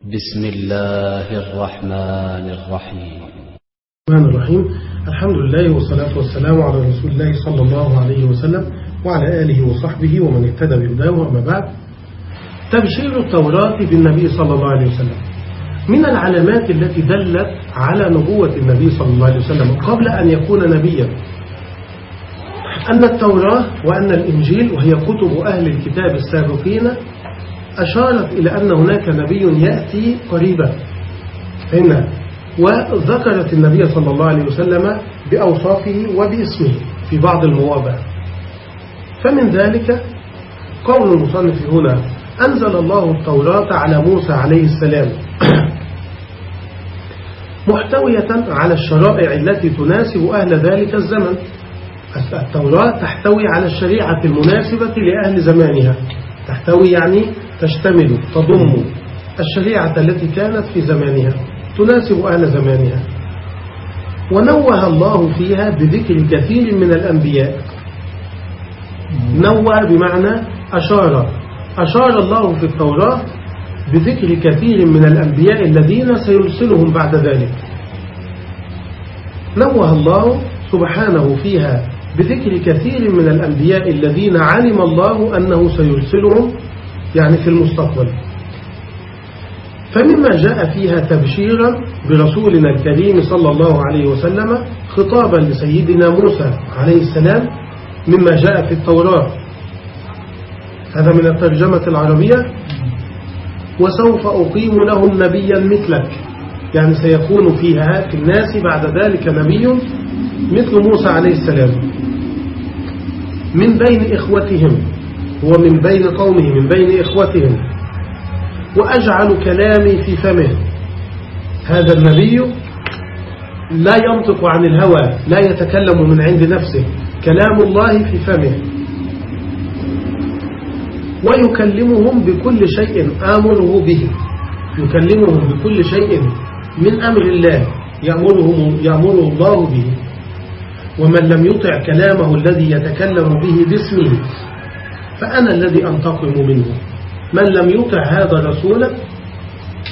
بسم الله الرحمن الرحيم. الرحمن الرحيم. الحمد لله والصلاة والسلام على رسول الله صلى الله عليه وسلم وعلى آله وصحبه ومن اهتدى بهداه أما بعد. تبشير التوراة بالنبي صلى الله عليه وسلم. من العلامات التي دلت على نبوة النبي صلى الله عليه وسلم قبل أن يكون نبيا؟ أن التوراة وأن الإنجيل وهي كتب أهل الكتاب السابقين أشارت إلى أن هناك نبي يأتي قريبا. فإن وذكرت النبي صلى الله عليه وسلم بأوصافه وباسمه في بعض المواضع. فمن ذلك قول المصنف هنا أنزل الله التوراة على موسى عليه السلام. محتوية على الشرائع التي تناسب أهل ذلك الزمن. التوراة تحتوي على الشريعة المناسبة لأهل زمانها. تحتوي يعني تشتمل تضم الشريعة التي كانت في زمانها تناسب أهل زمانها. ونوه الله فيها بذكر كثير من الأنبياء. نوه بمعنى أشار. أشار الله في التوراة بذكر كثير من الأنبياء الذين سيرسلهم بعد ذلك. نوه الله سبحانه فيها بذكر كثير من الأنبياء الذين علم الله أنه سيرسلهم يعني في المستقبل. فمما جاء فيها تبشيرا برسولنا الكريم صلى الله عليه وسلم خطابا لسيدنا موسى عليه السلام مما جاء في التوراة. هذا من الترجمة العربية. وسوف أقيم لهم نبيا مثلك. يعني سيكون فيها في الناس بعد ذلك نبي مثل موسى عليه السلام. من بين إخوتهم. ومن بين قومه من بين إخوتهم. وأجعل كلامي في فمه. هذا النبي لا ينطق عن الهوى لا يتكلم من عند نفسه. كلام الله في فمه. ويكلمهم بكل شيء آمره به. يكلمهم بكل شيء من أمر الله يأمره, يأمره الله به. ومن لم يطع كلامه الذي يتكلم به باسمه فأنا الذي أنتقم منه. من لم يطع هذا الرسول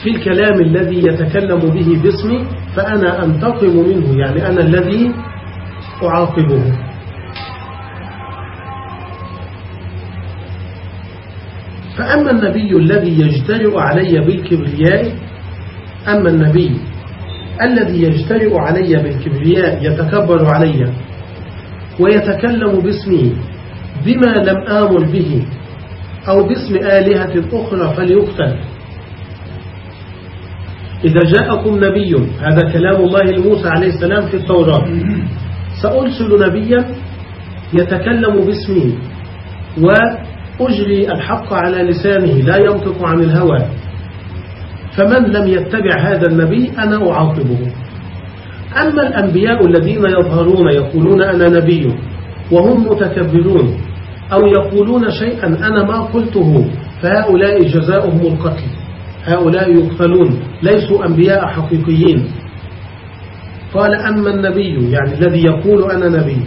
في الكلام الذي يتكلم به باسمي فأنا أنتقم منه يعني أنا الذي أعاقبه. فأما النبي الذي يجترئ علي بالكبرياء أما النبي الذي يجترئ علي بالكبرياء يتكبر علي ويتكلم باسمي بما لم آمر به أو باسم آلهة أخرى فليقتل. إذا جاءكم نبي هذا كلام الله لموسى عليه السلام في التوراة. سأرسل نبيا يتكلم باسمه وأجري الحق على لسانه لا ينطق عن الهوى. فمن لم يتبع هذا النبي أنا أعاقبه. أما الأنبياء الذين يظهرون يقولون أنا نبي وهم متكبرون أو يقولون شيئا أنا ما قلته. فهؤلاء جزاؤهم القتل. هؤلاء يقتلون. ليسوا أنبياء حقيقيين. قال أما النبي يعني الذي يقول أنا نبي.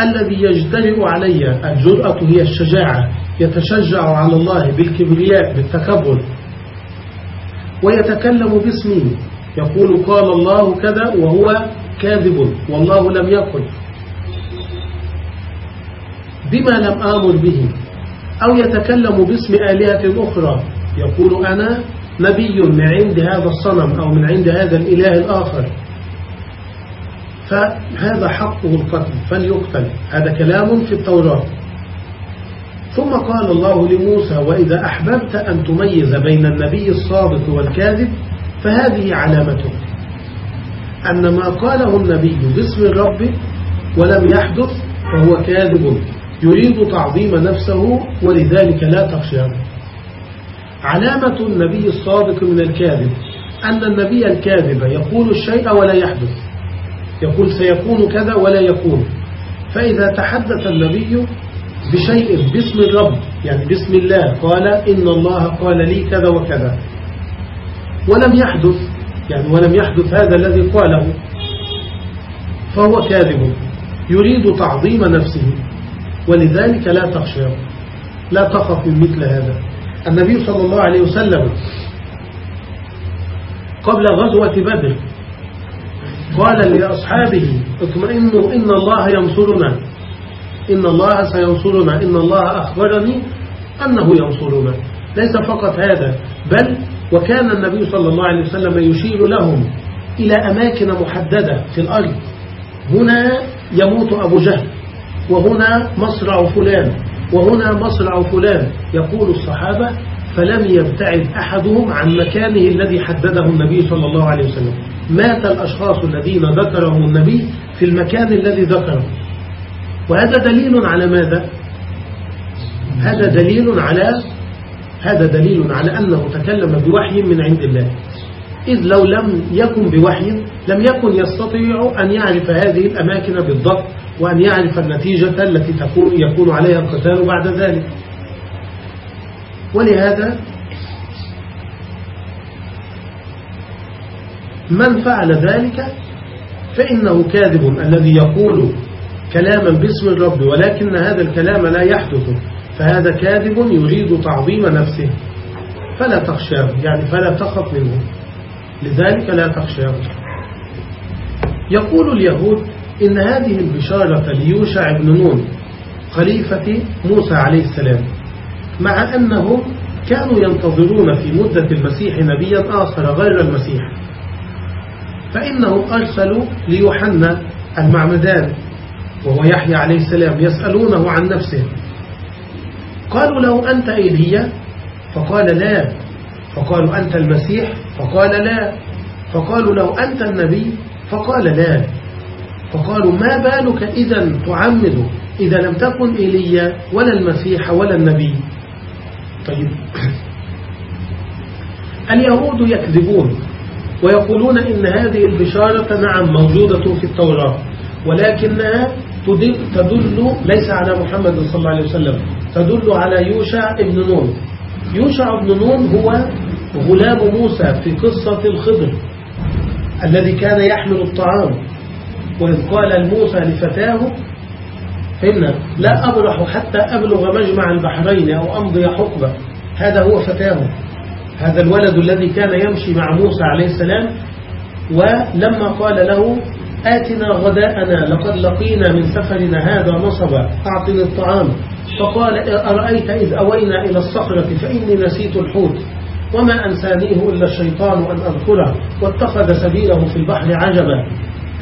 الذي يجترئ علي الجرأة هي الشجاعة. يتشجع على الله بالكبرياء بالتكبر. ويتكلم باسمه يقول قال الله كذا وهو كاذب. والله لم يقل. بما لم آمر به أو يتكلم باسم آلهة أخرى. يقول أنا نبي من عند هذا الصنم أو من عند هذا الإله الآخر. فهذا حقه القتل فليقتل. هذا كلام في التوراة. ثم قال الله لموسى وإذا أحببت أن تميز بين النبي الصادق والكاذب فهذه علامته أن ما قاله النبي باسم الرب ولم يحدث فهو كاذب. يريد تعظيم نفسه ولذلك لا تخشاه. علامة النبي الصادق من الكاذب أن النبي الكاذب يقول الشيء ولا يحدث. يقول سيكون كذا ولا يكون. فإذا تحدث النبي بشيء باسم الرب يعني باسم الله قال إن الله قال لي كذا وكذا. ولم يحدث يعني ولم يحدث هذا الذي قاله فهو كاذب. يريد تعظيم نفسه. ولذلك لا تخشى لا تخف من مثل هذا. النبي صلى الله عليه وسلم قبل غزوة بدر قال لأصحابه اطمئنوا إن الله ينصرنا. إن الله سينصرنا. إن الله أخبرني أنه ينصرنا. ليس فقط هذا بل وكان النبي صلى الله عليه وسلم يشير لهم إلى أماكن محددة في الأرض. هنا يموت أبو جهل. وهنا مصرع فلان وهنا مصرع فلان يقول الصحابة فلم يبتعد أحدهم عن مكانه الذي حدده النبي صلى الله عليه وسلم. مات الأشخاص الذين ذكرهم النبي في المكان الذي ذكره. وهذا دليل على ماذا؟ هذا دليل على هذا دليل على أنه تكلم بوحي من عند الله. إذ لو لم يكن بوحي لم يكن يستطيع أن يعرف هذه الأماكن بالضبط. وأن يعرف النتيجة التي تكون يكون عليها القتال بعد ذلك. ولهذا من فعل ذلك فإنه كاذب الذي يقول كلاما باسم الرب ولكن هذا الكلام لا يحدث فهذا كاذب يريد تعظيم نفسه. فلا تخشاه يعني فلا تخف منه. لذلك لا تخشاه. يقول اليهود إن هذه البشارة ليوشع بن نون خليفة موسى عليه السلام مع أنهم كانوا ينتظرون في مدة المسيح نبيا آخر غير المسيح فإنهم أرسلوا ليوحنا المعمدان وهو يحيى عليه السلام يسألونه عن نفسه قالوا له أنت إيليا فقال لا فقالوا أنت المسيح؟ فقال لا فقالوا له أنت النبي؟ فقال لا. فقالوا ما بالك إذا تعمد إذا لم تكن إيليا ولا المسيح ولا النبي؟ طيب. اليهود يكذبون ويقولون إن هذه البشارة نعم موجودة في التوراة ولكنها تدل ليس على محمد صلى الله عليه وسلم تدل على يوشع ابن نون. يوشع ابن نون هو غلام موسى في قصة الخضر الذي كان يحمل الطعام. وإذ قال موسى لفتاه فإن لا أبرح حتى أبلغ مجمع البحرين أو أمضي حقبة. هذا هو فتاه. هذا الولد الذي كان يمشي مع موسى عليه السلام ولما قال له آتنا غداءنا لقد لقينا من سفرنا هذا نصبا أعطني الطعام. فقال أرأيت إذ أوينا إلى الصخرة فإني نسيت الحوت وما أنسانيه إلا الشيطان أن أذكره واتخذ سبيله في البحر عجبا.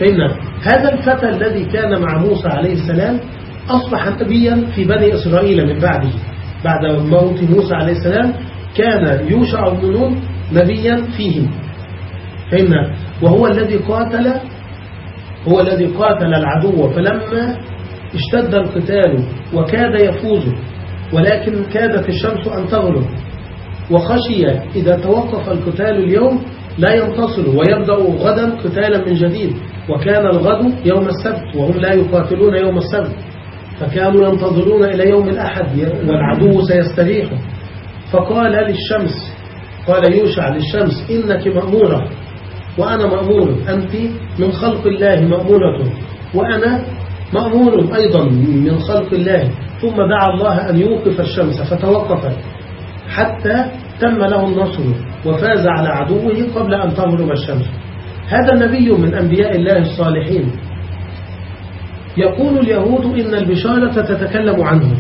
فإن هذا الفتى الذي كان مع موسى عليه السلام أصبح نبيا في بني إسرائيل من بعده. بعد موت موسى عليه السلام كان يوشع بن نون نبيا فيهم. فإن وهو الذي قاتل هو الذي قاتل العدو فلما اشتد القتال وكاد يفوز ولكن كادت الشمس أن تغرب وخشي إذا توقف القتال اليوم لا ينتصر ويبدأ غدا قتالا من جديد وكان الغد يوم السبت وهم لا يقاتلون يوم السبت فكانوا ينتظرون إلى يوم الأحد والعدو سيستريح. فقال للشمس قال يوشع للشمس إنك مأمورة وأنا مأمور أنت من خلق الله مأمورة وأنا مأمور أيضا من خلق الله. ثم دعا الله أن يوقف الشمس فتوقفت حتى تم له النصر. وفاز على عدوه قبل أن تغرب الشمس. هذا النبي من أنبياء الله الصالحين. يقول اليهود إن البشارة تتكلم عنه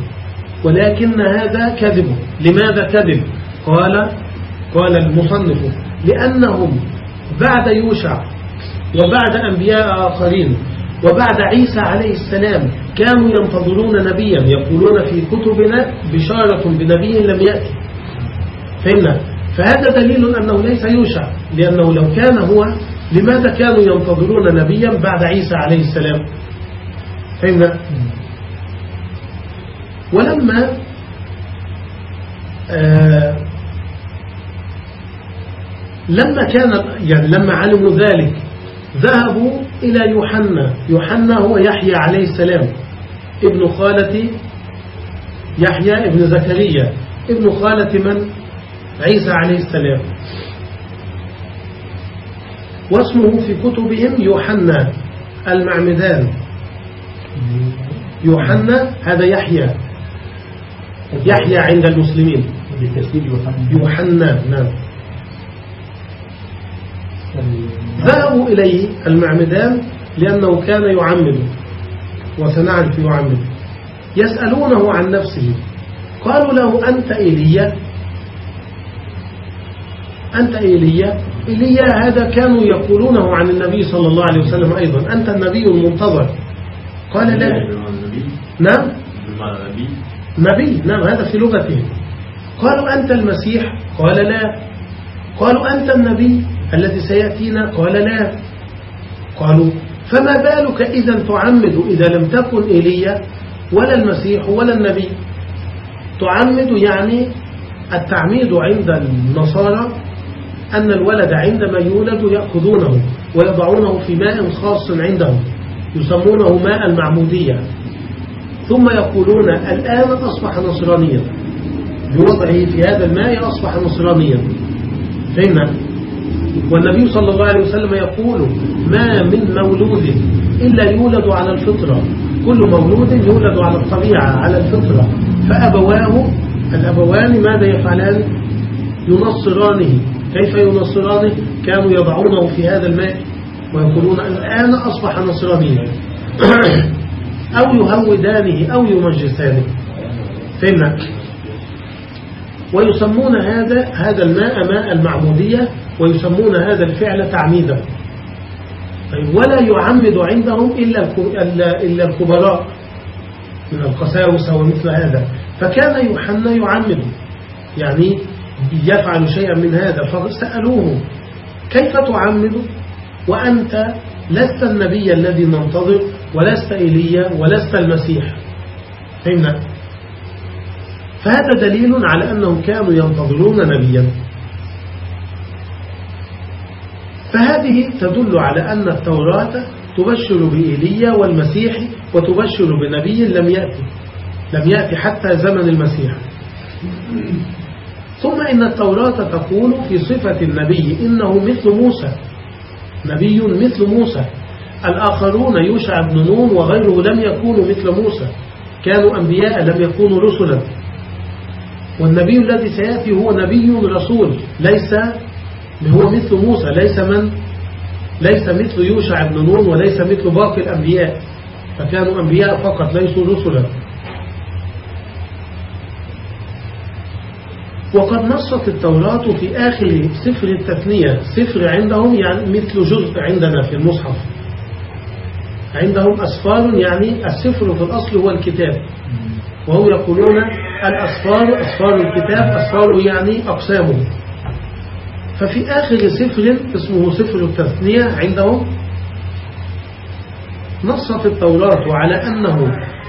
ولكن هذا كذب. لماذا كذب؟ قال قال المصنف لأنهم بعد يوشع وبعد أنبياء آخرين وبعد عيسى عليه السلام كانوا ينتظرون نبيا يقولون في كتبنا بشارة بنبي لم يأتي. فهمنا؟ فهذا دليل أنه ليس يوشع لأنه لو كان هو لماذا كانوا ينتظرون نبيا بعد عيسى عليه السلام؟ فهمنا؟ ولما آه لما كان يعني لما علموا ذلك ذهبوا إلى يوحنا. يوحنا هو يحيى عليه السلام ابن خالة يحيى ابن زكريا. ابن خالة من؟ عيسى عليه السلام. واسمه في كتبهم يوحنا المعمدان. يوحنا هذا يحيى. يحيى عند المسلمين. يوحنا نعم. ذهبوا إليه المعمدان لأنه كان يعمد. وسنعرف يعمد. يسألونه عن نفسه. قالوا له أنت إيليا؟ أنت إيليا. إيليا هذا كانوا يقولونه عن النبي صلى الله عليه وسلم أيضا. أنت النبي المنتظر. قال لا. نعم. نبي. نعم هذا في لغتهم. قالوا أنت المسيح؟ قال لا. قالوا أنت النبي الذي سيأتينا؟ قال لا. قالوا فما بالك إذا تعمد إذا لم تكن إيليا ولا المسيح ولا النبي؟ تعمد يعني التعميد عند النصارى أن الولد عندما يولد يأخذونه ويضعونه في ماء خاص عندهم يسمونه ماء المعمودية. ثم يقولون الآن أصبح نصرانيا. بوضعه في هذا الماء أصبح نصرانيا. فهمنا؟ والنبي صلى الله عليه وسلم يقول ما من مولود إلا يولد على الفطرة. كل مولود يولد على الطبيعة على الفطرة. فأبواه الأبوان ماذا يفعلان؟ ينصرانه. كيف ينصرانه كانوا يضعونه في هذا الماء ويقولون الآن أصبح نصرانيا أو يهودانه أو يمجسانه. فهمنا؟ ويسمون هذا هذا الماء ماء المعمودية ويسمون هذا الفعل تعميدا. طيب ولا يعمد عندهم إلا إلا الكبراء. من القساوسة ومثل هذا. فكان يوحنا يعمد. يعني يفعل شيئا من هذا فسألوه كيف تعمد؟ وأنت لست النبي الذي ننتظر ولست إيليا ولست المسيح. فهمنا؟ فهذا دليل على أنهم كانوا ينتظرون نبيا. فهذه تدل على أن التوراة تبشر بإيليا والمسيح وتبشر بنبي لم يأتي لم يأتي حتى زمن المسيح. ثم إن التوراة تقول في صفة النبي إنه مثل موسى. نبي مثل موسى. الآخرون يوشع بن نون وغيره لم يكونوا مثل موسى. كانوا أنبياء لم يكونوا رسلا. والنبي الذي سيأتي هو نبي رسول. ليس هو مثل موسى. ليس من؟ ليس مثل يوشع بن نون وليس مثل باقي الأنبياء. فكانوا أنبياء فقط ليسوا رسلا. وقد نصت التوراة في آخر سفر التثنية. سفر عندهم يعني مثل جزء عندنا في المصحف. عندهم أسفار يعني السفر في الأصل هو الكتاب. وهم يقولون الأسفار أسفار الكتاب أسفار يعني أقسامه ففي آخر سفر اسمه سفر التثنية عندهم نصت التوراة على أنه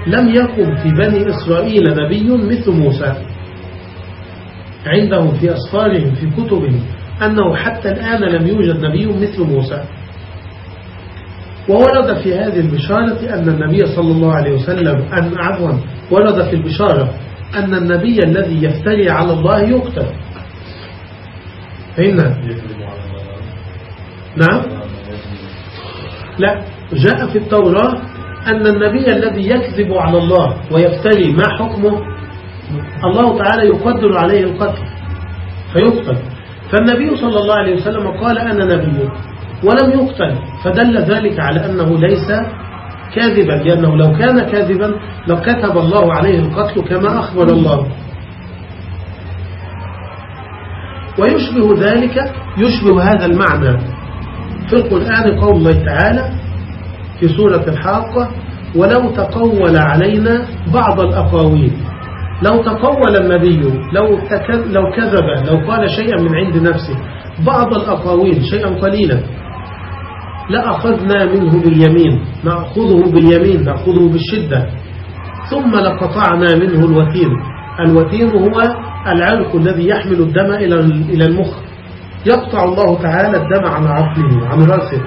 لم يكن في بني إسرائيل نبي مثل موسى. عندهم في أسفارهم في كتبهم أنه حتى الآن لم يوجد نبي مثل موسى. وورد في هذه البشارة أن النبي صلى الله عليه وسلم أن عفوا ورد في البشارة أن النبي الذي يفتري على الله يقتل. فهمنا نعم. لا جاء في التوراة أن النبي الذي يكذب على الله ويفتري ما حكمه؟ الله تعالى يقدر عليه القتل فيقتل. فالنبي صلى الله عليه وسلم قال أنا نبي ولم يقتل فدل ذلك على أنه ليس كاذبا لأنه لو كان كاذبا لكتب الله عليه القتل كما أخبر الله. ويشبه ذلك يشبه هذا المعنى في القرآن قول الله تعالى في سورة الحاقة ولو تقول علينا بعض الأقاويل لو تقول النبي لو, لو كذب لو قال شيئا من عند نفسه بعض الأقاويل شيئا قليلا. لأخذنا منه باليمين نأخذه باليمين نأخذه بالشدة. ثم لقطعنا منه الوتين. الوتين هو العلق الذي يحمل الدم إلى المخ. يقطع الله تعالى الدم عن عقله عن رأسه.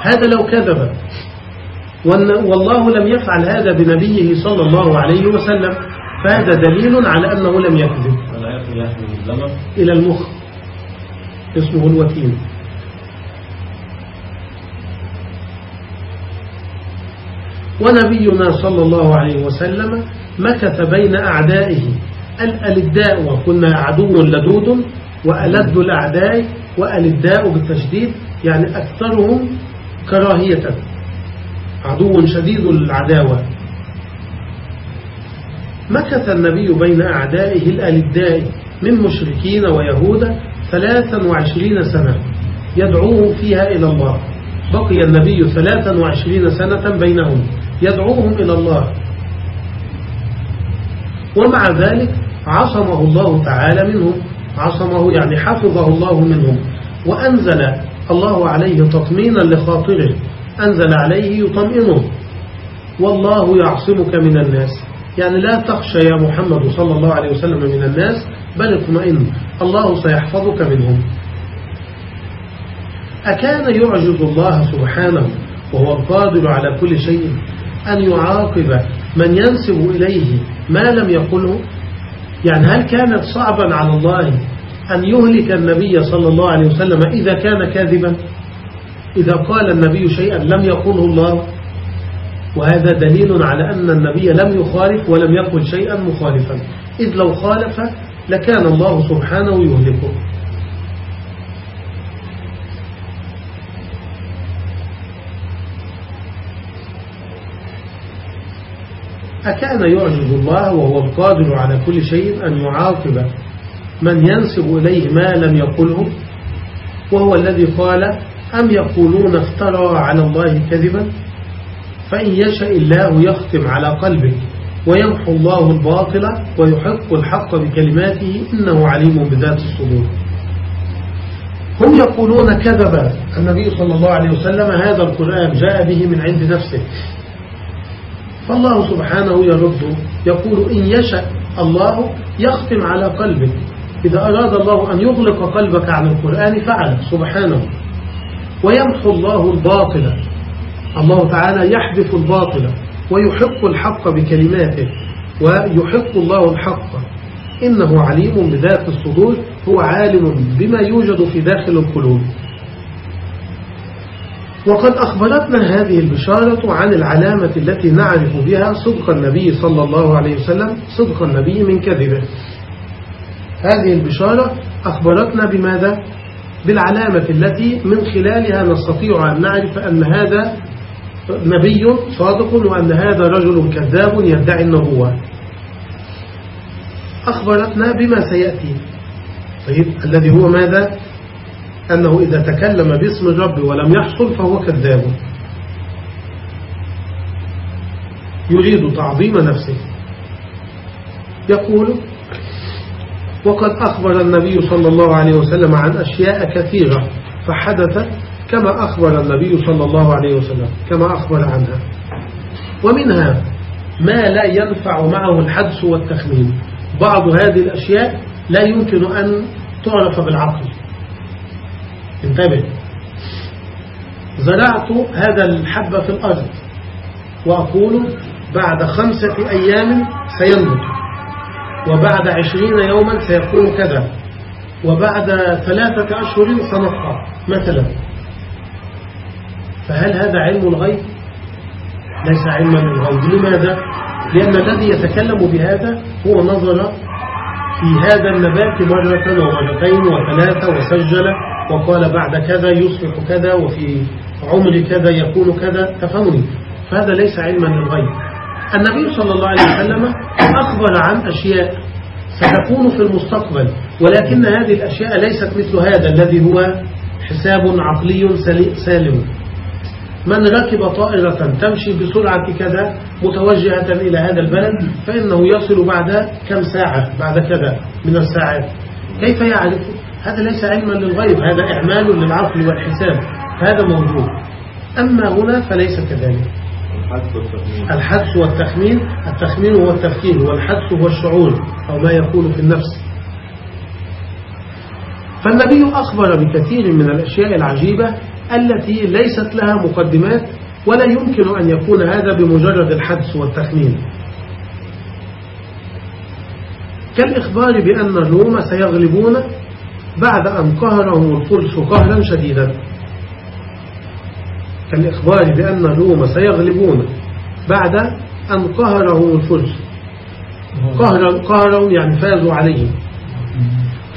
هذا لو كذب. والله لم يفعل هذا بنبيه صلى الله عليه وسلم. فهذا دليل على أنه لم يكذب. إلى المخ. اسمه الوتين ونبينا صلى الله عليه وسلم مكث بين أعدائه. الألداء وكنا عدو لدود وألد الأعداء وألداء بالتشديد يعني أكثرهم كراهية. عدو شديد العداوة. مكث النبي بين أعدائه الألداء من مشركين ويهود ثلاثا وعشرين سنة يدعوهم فيها إلى الله. بقي النبي ثلاثا وعشرين سنة بينهم يدعوهم إلى الله. ومع ذلك عصمه الله تعالى منهم عصمه يعني حفظه الله منهم. وأنزل الله عليه تطمينا لخاطره أنزل عليه يطمئنه. والله يعصمك من الناس. يعني لا تخشى يا محمد صلى الله عليه وسلم من الناس بل اطمئن الله سيحفظك منهم. أكان يعجز الله سبحانه وهو القادر على كل شيء أن يعاقب من ينسب إليه ما لم يقله؟ يعني هل كانت صعبا على الله أن يهلك النبي صلى الله عليه وسلم إذا كان كاذبا؟ إذا قال النبي شيئا لم يقله الله؟ وهذا دليل على أن النبي لم يخالف ولم يقل شيئا مخالفا. إذ لو خالف لكان الله سبحانه يهلكه. أكان يعجز الله وهو القادر على كل شيء أن يعاقب من ينسب إليه ما لم يقله؟ وهو الذي قال أم يقولون افترى على الله كذبا؟ فإن يشاء الله يختم على قلبك ويمحو الله الباطل ويحق الحق بكلماته إنه عليم بذات الصدور. هم يقولون كذب النبي صلى الله عليه وسلم هذا القرآن جاء به من عند نفسه. فالله سبحانه يرد يقول إن يشاء الله يختم على قلبك. إذا أراد الله أن يغلق قلبك عن القرآن فعل سبحانه. ويمحو الله الباطل. الله تعالى يحذف الباطل ويحق الحق بكلماته ويحق الله الحق. إنه عليم بذات الصدور هو عالم بما يوجد في داخل القلوب. وقد أخبرتنا هذه البشارة عن العلامة التي نعرف بها صدق النبي صلى الله عليه وسلم صدق النبي من كذبه. هذه البشارة أخبرتنا بماذا؟ بالعلامة التي من خلالها نستطيع أن نعرف أن هذا نبي صادق وأن هذا رجل كذاب يدعي النبوة. أخبرتنا بما سيأتي. طيب الذي هو ماذا؟ أنه إذا تكلم باسم الرب ولم يحصل فهو كذاب. يريد تعظيم نفسه. يقول وقد أخبر النبي صلى الله عليه وسلم عن أشياء كثيرة فحدثت كما أخبر النبي صلى الله عليه وسلم كما أخبر عنها. ومنها ما لا ينفع معه الحدس والتخمين. بعض هذه الأشياء لا يمكن أن تعرف بالعقل. انتبه. زرعت هذا الحب في الأرض وأقول بعد خمسة أيام سينبت وبعد عشرين يوما سيكون كذا وبعد ثلاثة أشهر سنقطع مثلا. فهل هذا علم الغيب؟ ليس علما للغيب لماذا؟ لأن الذي يتكلم بهذا هو نظر في هذا النبات مرة ومرتين وثلاثة وسجل وقال بعد كذا يصبح كذا وفي عمر كذا يكون كذا. تفهمني فهذا ليس علما للغيب النبي صلى الله عليه وسلم أخبر عن أشياء ستكون في المستقبل ولكن هذه الأشياء ليست مثل هذا الذي هو حساب عقلي سالم. من ركب طائرة تمشي بسرعة كذا متوجهة إلى هذا البلد فإنه يصل بعد كم ساعة بعد كذا من الساعات. كيف يعرف؟ هذا ليس علما للغيب هذا إعمال للعقل والحساب هذا موجود. أما هنا فليس كذلك. الحدس والتخمين التخمين هو التفكير والحدس هو الشعور أو ما يكون في النفس. فالنبي أخبر بكثير من الأشياء العجيبة التي ليست لها مقدمات ولا يمكن أن يكون هذا بمجرد الحدس والتخمين. كالإخبار بأن الروم سيغلبون بعد أن قهرهم الفرس قهرا شديدا. كالإخبار بأن الروم سيغلبون بعد أن قهرهم الفرس. قهرا قهرهم يعني فازوا عليهم.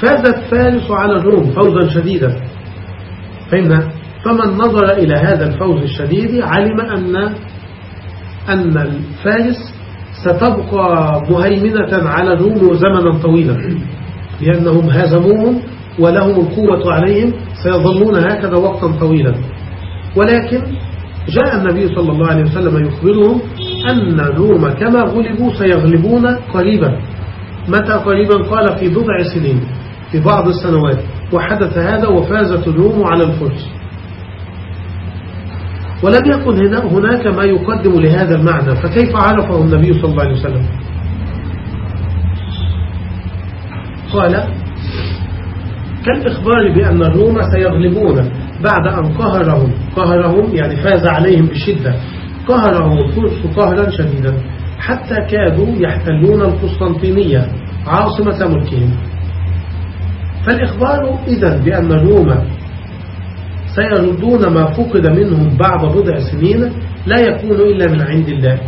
فازت فارس على الروم فوزا شديدا. فهمنا فمن نظر إلى هذا الفوز الشديد علم أن أن الفارس ستبقى مهيمنة على الروم زمنا طويلا لأنهم هزموهم ولهم القوة عليهم سيظلون هكذا وقتا طويلا. ولكن جاء النبي صلى الله عليه وسلم يخبرهم أن الروم كما غلبوا سيغلبون قريبا. متى قريبا؟ قال في بضع سنين في بعض السنوات. وحدث هذا وفازت الروم على الفرس ولم يكن هناك ما يقدم لهذا المعنى فكيف عرفه النبي صلى الله عليه وسلم؟ قال كالإخبار بأن الروم سيغلبون بعد أن قهرهم قهرهم يعني فاز عليهم بشدة. قهرهم الفرس قهرا شديدا حتى كادوا يحتلون القسطنطينية عاصمة ملكهم. فالإخبار إذا بأن الروم سيردون ما فقد منهم بعد بضع سنين لا يكون إلا من عند الله.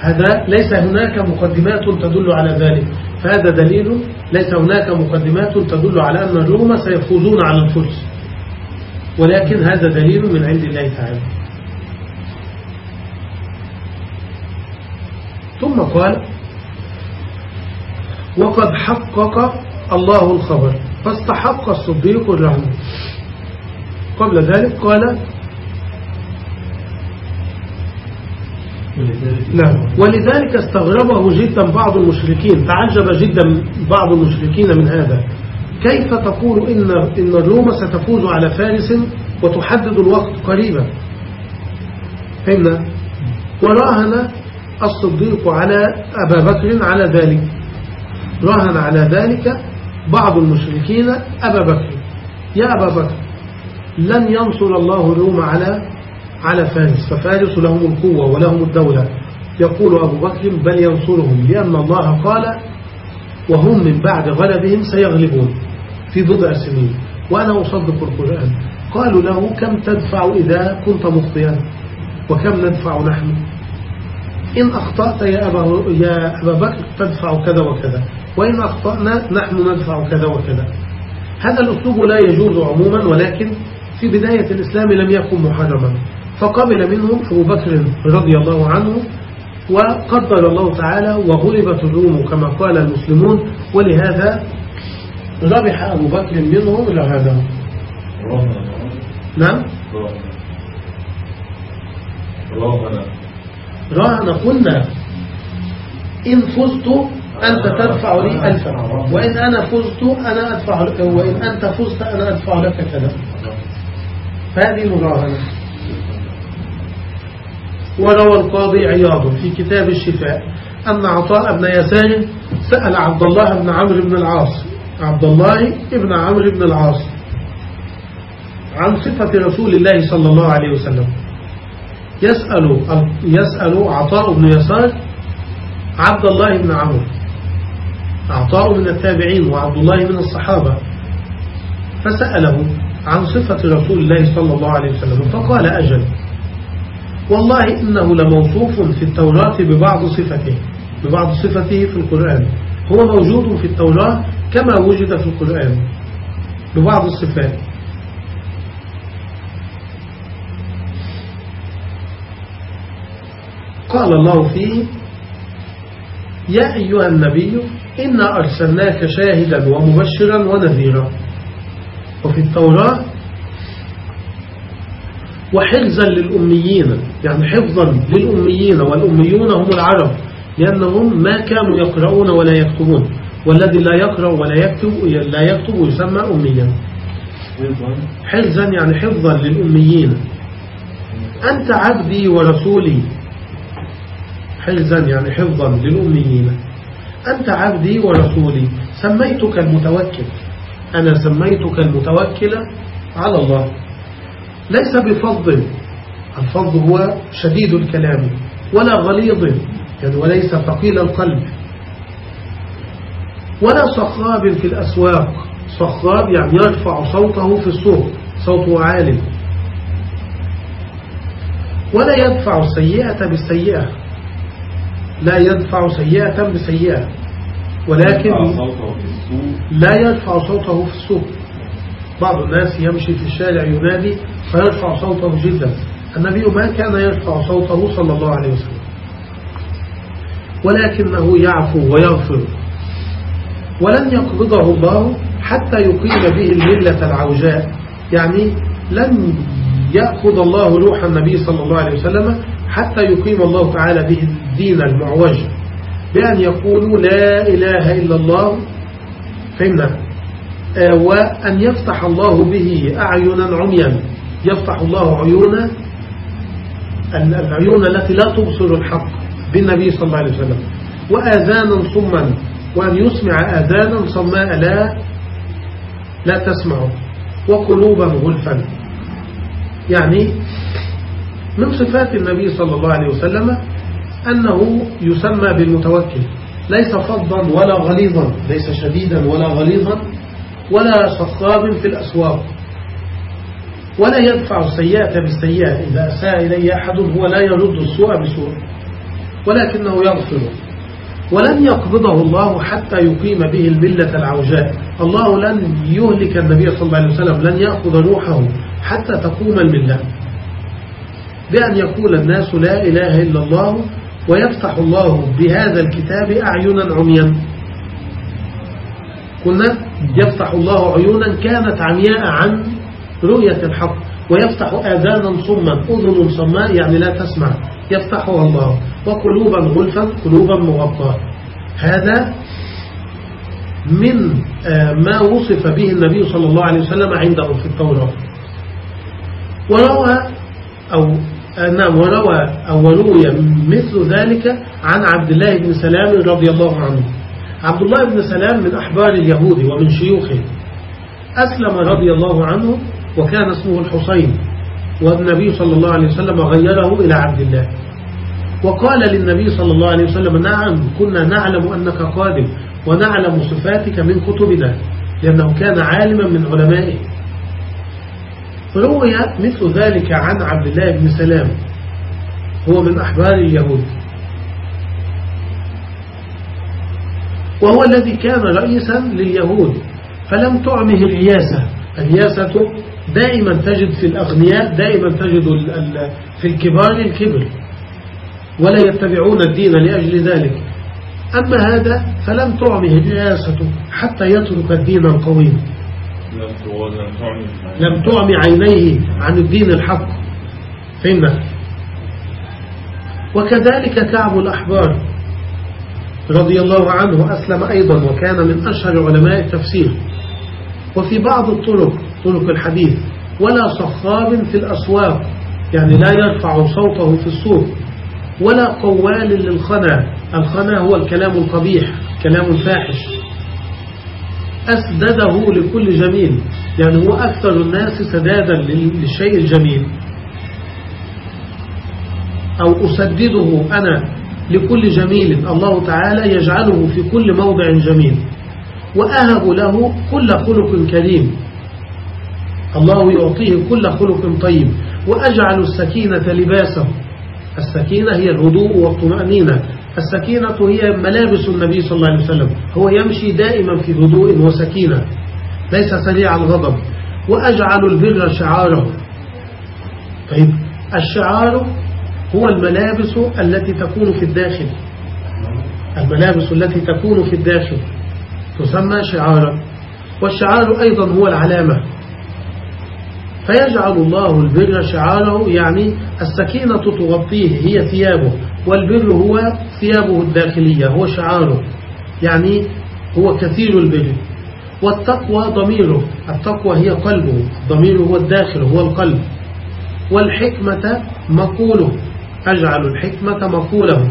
هذا ليس هناك مقدمات تدل على ذلك. فهذا دليل ليس هناك مقدمات تدل على أن الروم سيفوزون على الفرس. ولكن هذا دليل من عند الله تعالى. ثم قال وقد حقق الله الخبر. فاستحق الصديق الرهن قبل ذلك قال نعم. ولذلك استغربه جدا بعض المشركين تعجب جدا بعض المشركين من هذا. كيف تقول إن, إن الروم ستفوز على فارس وتحدد الوقت قريبا؟ فهمنا وراهن الصديق على أبا بكر على ذلك. راهن على ذلك بعض المشركين أبا بكر. يا أبا بكر لن ينصر الله الروم على على فارس ففارس لهم القوة ولهم الدولة. يقول أبو بكر بل ينصرهم لأن الله قال وهم من بعد غلبهم سيغلبون في بضع سنين. وأنا أصدق القرآن. قالوا له كم تدفع إذا كنت مخطئا؟ وكم ندفع نحن؟ إن أخطأت يا أبا, يا أبا بكر تدفع كذا وكذا. وإن أخطأنا نحن ندفع كذا وكذا. هذا الأسلوب لا يجوز عموما ولكن في بداية الإسلام لم يكن محرما. فقبل منهم أبو بكر رضي الله عنه وقدر الله تعالى وغلبت الروم كما قال المسلمون. ولهذا ربح أبو بكر منهم إلى هذا. نعم؟ راهن قلنا إن فزت أنت تدفع لي ألفا وإن أنا فزت أنا أدفع لك. وإن أنت فزت أنا أدفع لك كذا. فهذه مراهنة وروى القاضي عياض في كتاب الشفاء أن عطاء بن يسار سأل عبد الله بن عمرو بن العاص. عبد الله بن عمرو بن العاص. عن صفة رسول الله صلى الله عليه وسلم. يسأل يسأل عطاء بن يسار عبد الله بن عمرو. عطاء من التابعين وعبد الله من الصحابة. فسأله عن صفة رسول الله صلى الله عليه وسلم فقال أجل والله إنه لموصوف في التوراة ببعض صفته ببعض صفته في القرآن. هو موجود في التوراة كما وجد في القرآن ببعض الصفات. قال الله فيه يا أيها النبي إنا أرسلناك شاهدا ومبشرا ونذيرا. وفي التوراة وحرزا للأميين يعني حفظا للأميين والأميون هم العرب لأنهم ما كانوا يقرؤون ولا يكتبون. والذي لا يقرأ ولا يكتب لا يكتب يسمى أميا. حرزا يعني حفظا للأميين. أنت عبدي ورسولي. حرزا يعني حفظا للأميين. أنت عبدي ورسولي سميتك المتوكل. أنا سميتك المتوكل على الله. ليس بفضل الفضل هو شديد الكلام ولا غليظ يعني وليس ثقيل القلب. ولا صخاب في الأسواق. صخاب يعني يرفع صوته في السوق صوته عالي. ولا يدفع السيئة بالسيئة. لا يدفع سيئة بسيئة. ولكن لا يدفع صوته في السوق. بعض الناس يمشي في الشارع ينادي فيرفع صوته جدا. النبي ما كان يرفع صوته صلى الله عليه وسلم. ولكنه يعفو ويغفر. ولن يقبضه الله حتى يقيم به الملة العوجاء. يعني لن يأخذ الله روح النبي صلى الله عليه وسلم حتى يقيم الله تعالى به الدين المعوج بأن يقولوا لا إله إلا الله. فهمنا آه، وأن يفتح الله به أعينا عميا. يفتح الله عيونا العيون التي لا تبصر الحق بالنبي صلى الله عليه وسلم. وآذانا صما وأن يسمع آذانا صماء لا لا تسمع وقلوبا غلفا. يعني من صفات النبي صلى الله عليه وسلم أنه يسمى بالمتوكل. ليس فظا ولا غليظا ليس شديدا ولا غليظا ولا صخاب في الأسواق. ولا يدفع السيئة بالسيئة. إذا أساء إليه أحد هو لا يرد السوء بسوء ولكنه يغفر. ولن يقبضه الله حتى يقيم به الملة العوجاء. الله لن يهلك النبي صلى الله عليه وسلم لن يأخذ روحه حتى تقوم الملة. بأن يقول الناس لا إله إلا الله ويفتح الله بهذا الكتاب أعينا عميا. قلنا يفتح الله عيونا كانت عمياء عن رؤية الحق ويفتح آذانا صما أذن صماء يعني لا تسمع يفتحها الله وقلوبا غلفا قلوبا مغطاة. هذا من آه، ما وصف به النبي صلى الله عليه وسلم عنده في التوراة. وروى أو نعم وروى أو روي مثل ذلك عن عبد الله بن سلام رضي الله عنه. عبد الله بن سلام من أحبار اليهود ومن شيوخه. أسلم رضي الله عنه وكان اسمه الحسين والنبي صلى الله عليه وسلم غيره إلى عبد الله. وقال للنبي صلى الله عليه وسلم نعم كنا نعلم أنك قادم ونعلم صفاتك من كتبنا لأنه كان عالما من علمائه. روي مثل ذلك عن عبد الله بن سلام هو من أحبار اليهود. وهو الذي كان رئيسا لليهود فلم تعمه الرياسة الرياسة دائما تجد في الأغنياء دائما تجد في الكبار الكبر ولا يتبعون الدين لأجل ذلك. أما هذا فلم تعمه الرئاسة حتى يترك الدين القويم. لم تعم عينيه عن الدين الحق. فهمنا وكذلك كعب الأحبار رضي الله عنه أسلم أيضا وكان من أشهر علماء التفسير. وفي بعض الطرق طرق الحديث ولا صخاب في الأسواق يعني لا يرفع صوته في السوق ولا قوال للخنا الخنا هو الكلام القبيح كلام الفاحش أسدده لكل جميل. يعني هو أكثر الناس سدادا للشيء الجميل. أو أسدده أنا لكل جميل. الله تعالى يجعله في كل موضع جميل. وأهب له كل خلق كريم. الله يعطيه كل خلق طيب. وأجعل السكينة لباسه. السكينة هي الهدوء والطمأنينة. السكينة هي ملابس النبي صلى الله عليه وسلم. هو يمشي دائما في هدوء وسكينة. ليس سريع الغضب. وأجعل البر شعاره. طيب الشعار هو الملابس التي تكون في الداخل. الملابس التي تكون في الداخل. تسمى شعارا. والشعار أيضا هو العلامة. فيجعل الله البر شعاره يعني السكينة تغطيه هي ثيابه. والبر هو ثيابه الداخلية هو شعاره. يعني هو كثير البر. والتقوى ضميره. التقوى هي قلبه. ضميره هو الداخل هو القلب. والحكمة مقوله. أجعل الحكمة مقوله.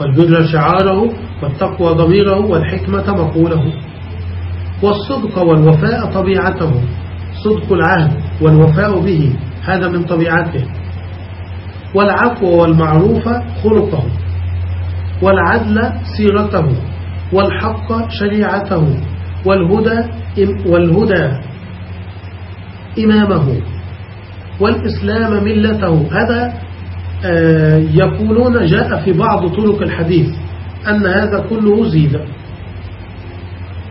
والبر شعاره والتقوى ضميره والحكمة مقوله. والصدق والوفاء طبيعته. صدق العهد والوفاء به هذا من طبيعته. والعفو والمعروف خلقه. والعدل سيرته والحق شريعته. والهدى والهدى إمامه. والإسلام ملته. هذا آه، يقولون جاء في بعض طرق الحديث أن هذا كله زيد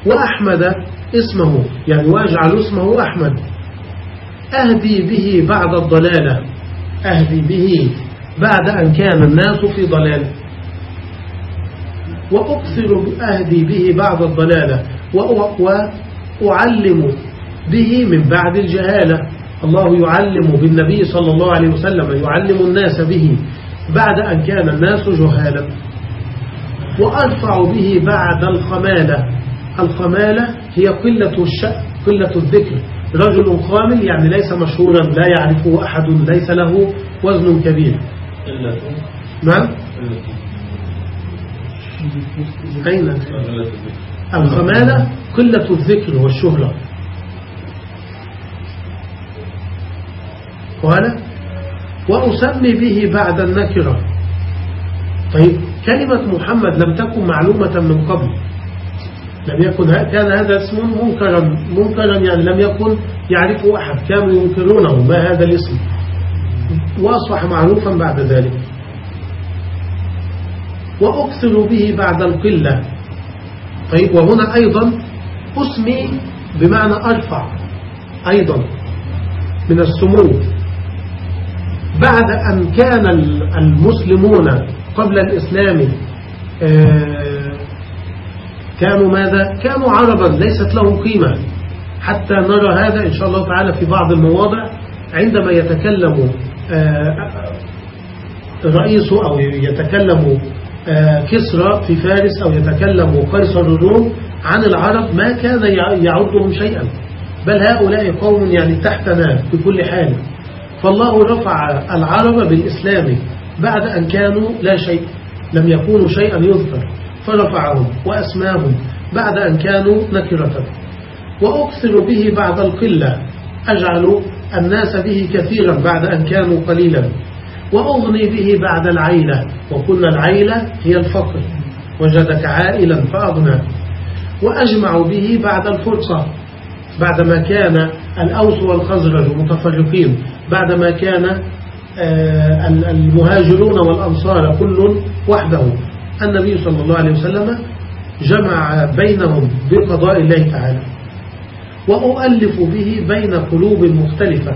وأحمد اسمه يعني وأجعل اسمه أحمد. أهدي به بعد الضلالة. أهدي به بعد أن كان الناس في ضلال. وأكثر أهدي به بعد الضلالة. وأعلم به من بعد الجهالة. الله يعلم بالنبي صلى الله عليه وسلم يعلم الناس به بعد أن كان الناس جهالا. وأرفع به بعد الخمالة. الخمالة هي قلة الشأن قلة الذكر. رجل خامل يعني ليس مشهورا لا يعرفه أحد ليس له وزن كبير. نعم؟ أين؟ الخمالة قلة الذكر والشهرة. قال وأسمي به بعد النكرة. طيب كلمة محمد لم تكن معلومة من قبل. لم يكن كان هذا اسم منكرا منكرا يعني لم يكن يعرفه أحد كانوا ينكرونه ما هذا الاسم. وأصبح معروفا بعد ذلك. وأكثر به بعد القلة. طيب وهنا أيضا أسمي بمعنى أرفع أيضا من السمو. بعد أن كان المسلمون قبل الإسلام آه، كانوا ماذا؟ كانوا عربا ليست لهم قيمة. حتى نرى هذا إن شاء الله تعالى في بعض المواضع عندما يتكلم آه، رئيسه أو يتكلم آه، كسرى في فارس أو يتكلم قيصر الروم عن العرب ما كان يعدهم شيئا. بل هؤلاء قوم يعني تحتنا في كل حال. فالله رفع العرب بالإسلام بعد أن كانوا لا شيء لم يكونوا شيئا يذكر فرفعهم وأسماهم بعد أن كانوا نكرة وأكثر به بعد القلة أجعل الناس به كثيرا بعد أن كانوا قليلا. وأغني به بعد العيلة وكل العيلة هي الفقر. وجدك عائلا فأغنى. وأجمع به بعد الفرصة بعدما كان الأوس والخزرج متفرقين بعدما كان آه، المهاجرون والأنصار كل وحده. النبي صلى الله عليه وسلم جمع بينهم بقضاء الله تعالى. وأؤلف به بين قلوب مختلفة.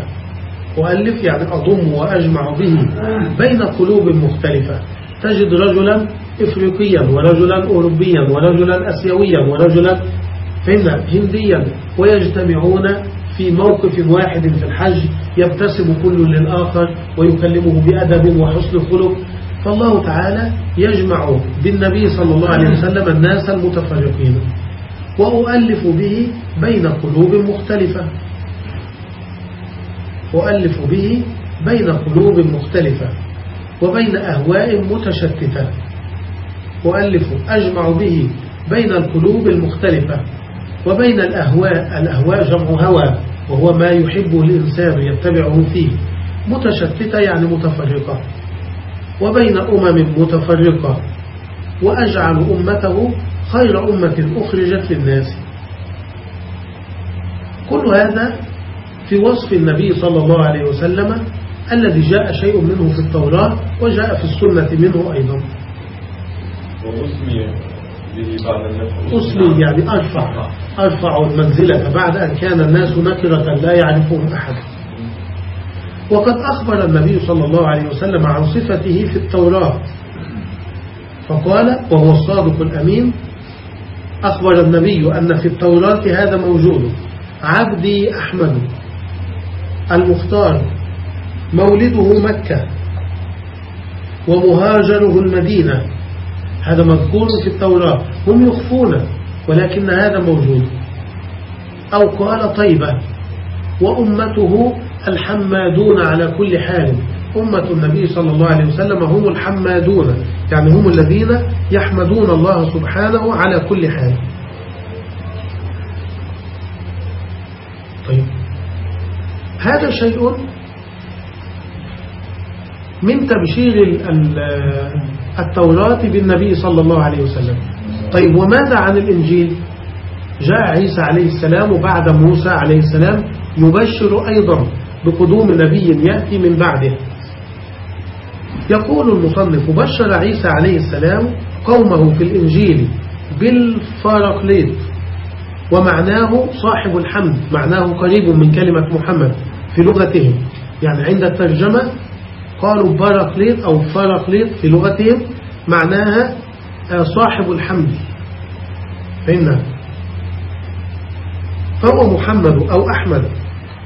أؤلف يعني أضم وأجمع به بين قلوب مختلفة. تجد رجلا إفريقيا ورجلا أوروبيا ورجلا أسيويا ورجلا هنديا ويجتمعون في موقف واحد في الحج. يبتسم كل للآخر ويكلمه بأدب وحسن خلق. فالله تعالى يجمع بالنبي صلى الله عليه وسلم الناس المتفرقين وأؤلف به بين قلوب مختلفة. أؤلف به بين قلوب مختلفة وبين أهواء متشتتة. أؤلف أجمع به بين القلوب المختلفة وبين الأهواء الأهواء جمع هوى وهو ما يحبه الإنسان يتبعه فيه. متشتتة يعني متفرقة. وبين أمم متفرقة وأجعل أمته خير أمة أخرجت للناس. كل هذا في وصف النبي صلى الله عليه وسلم الذي جاء شيء منه في التوراة وجاء في السنة منه أيضا. أسمي يعني أرفع أرفع المنزلة بعد أن كان الناس نكرة لا يعرفون أحد. وقد أخبر النبي صلى الله عليه وسلم عن صفته في التوراة. فقال وهو الصادق الأمين. أخبر النبي أن في التوراة هذا موجود عبدي أحمد المختار مولده مكة ومهاجره المدينة. هذا مذكور في التوراة. هم يخفون ولكن هذا موجود. أو قال طيبة وأمته الحمادون على كل حال. أمة النبي صلى الله عليه وسلم هم الحمادون. يعني هم الذين يحمدون الله سبحانه على كل حال. طيب. هذا شيء من تبشير التوراة بالنبي صلى الله عليه وسلم. طيب وماذا عن الإنجيل؟ جاء عيسى عليه السلام وبعد موسى عليه السلام يبشر أيضا. بقدوم نبي يأتي من بعده. يقول المصنف بشر عيسى عليه السلام قومه في الإنجيل بالفارقليت ومعناه صاحب الحمد معناه قريب من كلمة محمد في لغتهم. يعني عند الترجمة قالوا باراكليط أو فاراكليط في لغتهم معناها آه، صاحب الحمد. فإن فهو محمد أو أحمد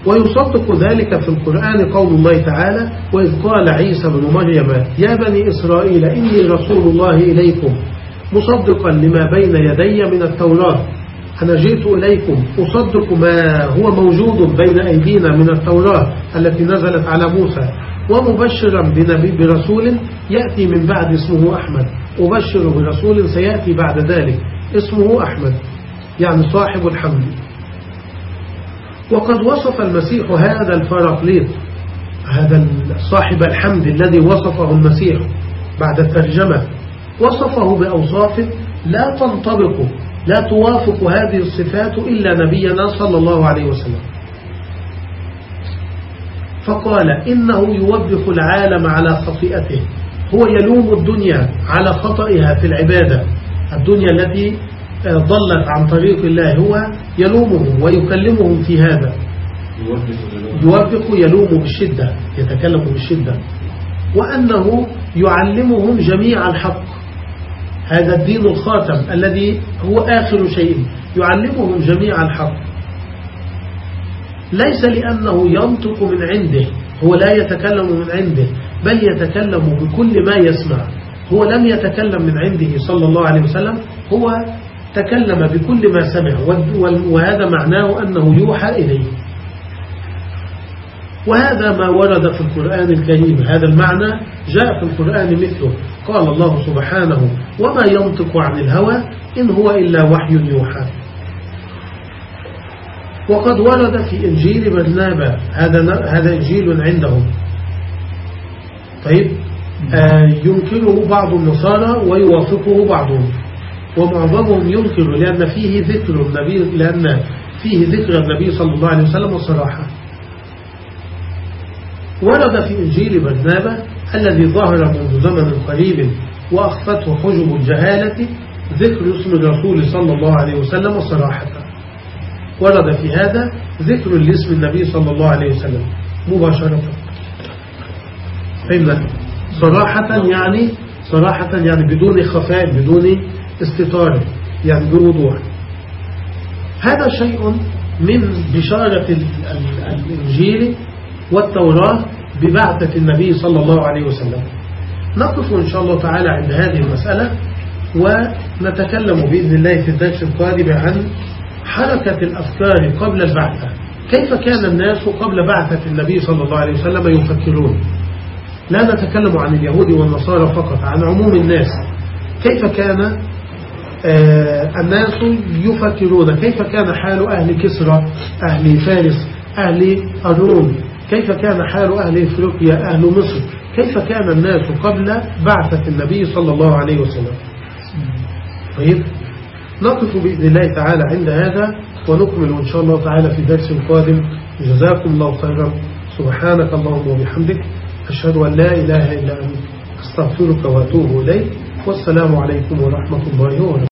ويصدق ذلك في القرآن قول الله تعالى وإذ قال عيسى بن مريم يا بني إسرائيل إني رسول الله إليكم. مصدقا لما بين يدي من التوراة. أنا جئت إليكم أصدق ما هو موجود بين أيدينا من التوراة التي نزلت على موسى ومبشرا بنبي برسول يأتي من بعد اسمه أحمد. أبشر برسول سيأتي بعد ذلك اسمه أحمد. يعني صاحب الحمد. وقد وصف المسيح هذا الفراقليط هذا صاحب الحمد الذي وصفه المسيح بعد الترجمة وصفه بأوصاف لا تنطبق لا توافق هذه الصفات إلا نبينا صلى الله عليه وسلم. فقال إنه يوبخ العالم على خطيئته. هو يلوم الدنيا على خطئها في العبادة. الدنيا التي ضلت عن طريق الله هو يلومهم ويكلمهم في هذا. يوبخ يلوم بالشدة يتكلم بالشدة. وأنه يعلمهم جميع الحق. هذا الدين الخاتم الذي هو آخر شيء. يعلمهم جميع الحق. ليس لأنه ينطق من عنده هو لا يتكلم من عنده بل يتكلم بكل ما يسمع. هو لم يتكلم من عنده صلى الله عليه وسلم هو تكلم بكل ما سمع وهذا معناه أنه يوحى إليه. وهذا ما ورد في القرآن الكريم هذا المعنى جاء في القرآن مثله. قال الله سبحانه وما ينطق عن الهوى إن هو إلا وحي يوحى. وقد ورد في إنجيل برنابا هذا هذا إنجيل عندهم. طيب آه ينكره بعض النصارى ويوافقه بعضهم. ومعظمهم ينكر لأن فيه ذكر النبي لأن فيه ذكر النبي صلى الله عليه وسلم الصراحة ورد في إنجيل برنابة الذي ظهر منذ زمن قريب وأخفته حجب الجهالة ذكر اسم الرسول صلى الله عليه وسلم صراحة ورد في هذا ذكر لاسم النبي صلى الله عليه وسلم مباشرة. صراحة يعني صراحة يعني بدون خفاء بدون استطارة يعني بوضوح هذا شيء من بشارة الإنجيل والتوراة ببعثة النبي صلى الله عليه وسلم. نقف إن شاء الله تعالى عند هذه المسألة ونتكلم بإذن الله في الدرس القادم عن حركة الأفكار قبل البعثة. كيف كان الناس قبل بعثة النبي صلى الله عليه وسلم يفكرون؟ لا نتكلم عن اليهود والنصارى فقط عن عموم الناس. كيف كان الناس يفكرون كيف كان حال أهل كسرى أهل فارس أهل أروم كيف كان حال أهل إفريقيا أهل مصر؟ كيف كان الناس قبل بعثة النبي صلى الله عليه وسلم؟ طيب نقف بإذن الله تعالى عند هذا ونكمل إن شاء الله تعالى في درس قادم. جزاكم الله خيرا. سبحانك اللهم وبحمدك أشهد أن لا إله إلا أنت أستغفرك وأتوب إليك. والسلام عليكم ورحمة الله وبركاته.